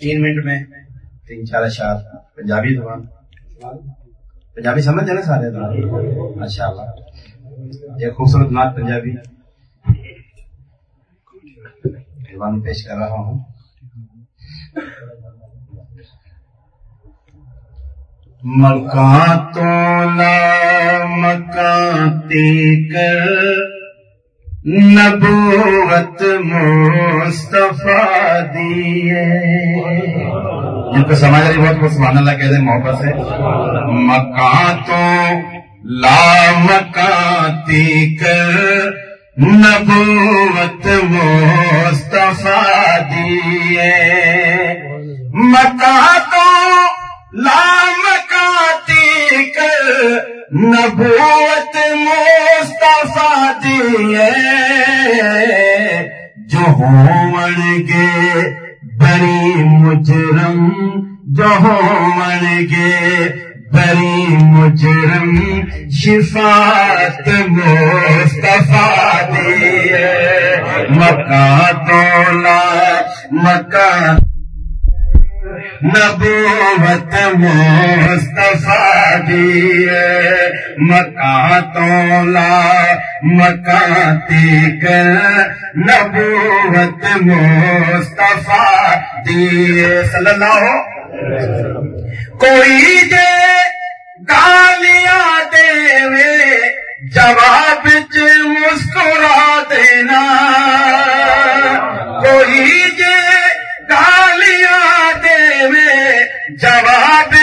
تین منٹ میں تین چار اشار پنجابی زبان۔ پنجابی سمجھ جائے نا سارے ماشاء اللہ یہ خوبصورت نعت پنجابی۔ زبان پیش کر رہا ہوں۔ مکان تو لا مکان تیک نبوت مصطفیٰ دیے جن کو سمجھ رہی بہت بہت سبحان اللہ کہتے ہیں محبت سے۔ مکان تو لا مکان تیک نبوت مصطفیٰ دیے مکان تو لام کاتی کر نبوت ہومن ہون گے بری مجرم جو ہومن گے بری مجرم شفاعت مصطفیٰ دیے مکہ تولا، مکہ نبوت مصطفیٰ دیے مکہ تولا مکہ تیک نبوت مصطفیٰ دیے صلی اللہ کوئی دے گالیاں دے جواب جواب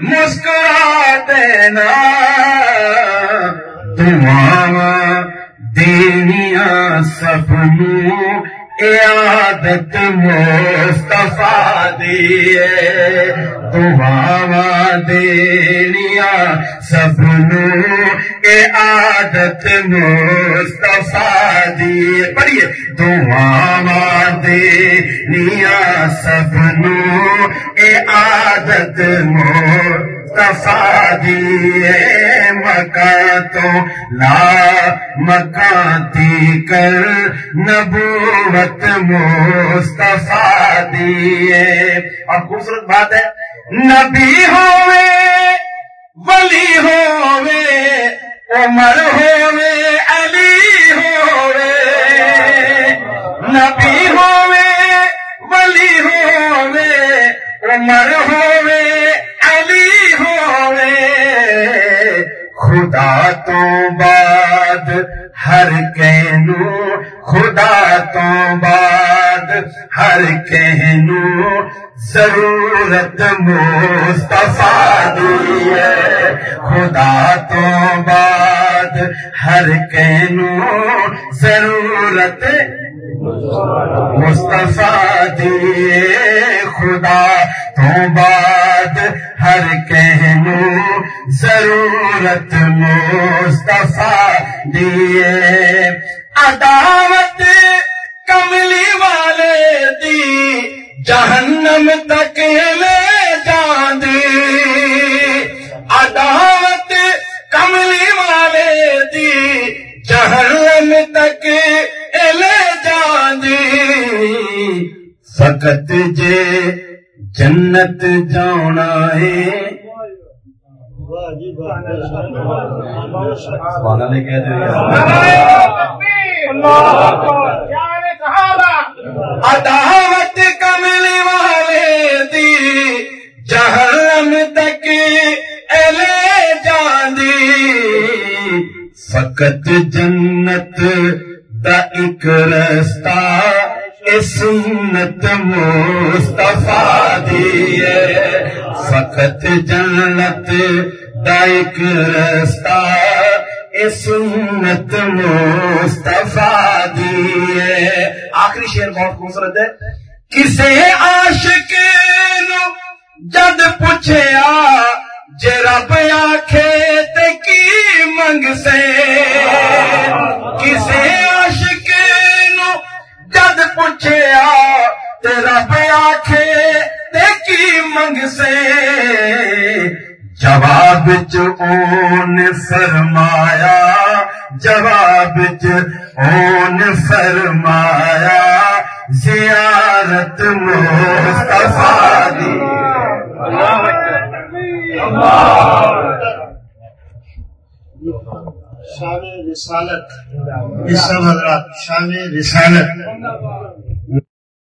مسکرا دینا۔ دعا دنیا سب عادت مصطفیٰ دیے دعا دنیا سب عادت مصطفیٰ دیے پڑھیے۔ دعا دنیا سب عادت مصطفیٰ دیے مکان تو لا مکاتی کر نبوت مصطفیٰ۔ دیے اور خوبصورت بات ہے، نبی ہوئے، ولی ہوئے، عمر ہوئے عمر ہوئے، علی ہوئے۔ خدا تو بعد ہر کہنو، خدا تو بعد ہر کہنو، ضرورت مصطفیٰ دی ہے۔ خدا تو بعد ہر کہنو، ضرورت مصطفیٰ دیے خدا، تو بات ہر کہنو ضرورت مصطفیٰ دیے عداوت کملی والے دی جہنم تک لے فقط جے جنت جانا ہے عداوت کملی والے دی جہنم تک لے جاندی فقط جنت دا ایک رستہ اے سنت مصطفیٰ دی ہے فقط جنت دا ایک رستہ اے سنت مصطفیٰ دی ہے آخری شعر بہت خوبصورت ہے۔ کسے عاشق نو جد پوچھیا، جے رب آکھے تے کی منگ سے کسے آکھے تے کی منگ سے۔ جواب اون فرمایا جواب اون فرمایا زیارت مصطفیٰ دی۔ شان رسالت حضرات شان رسالت۔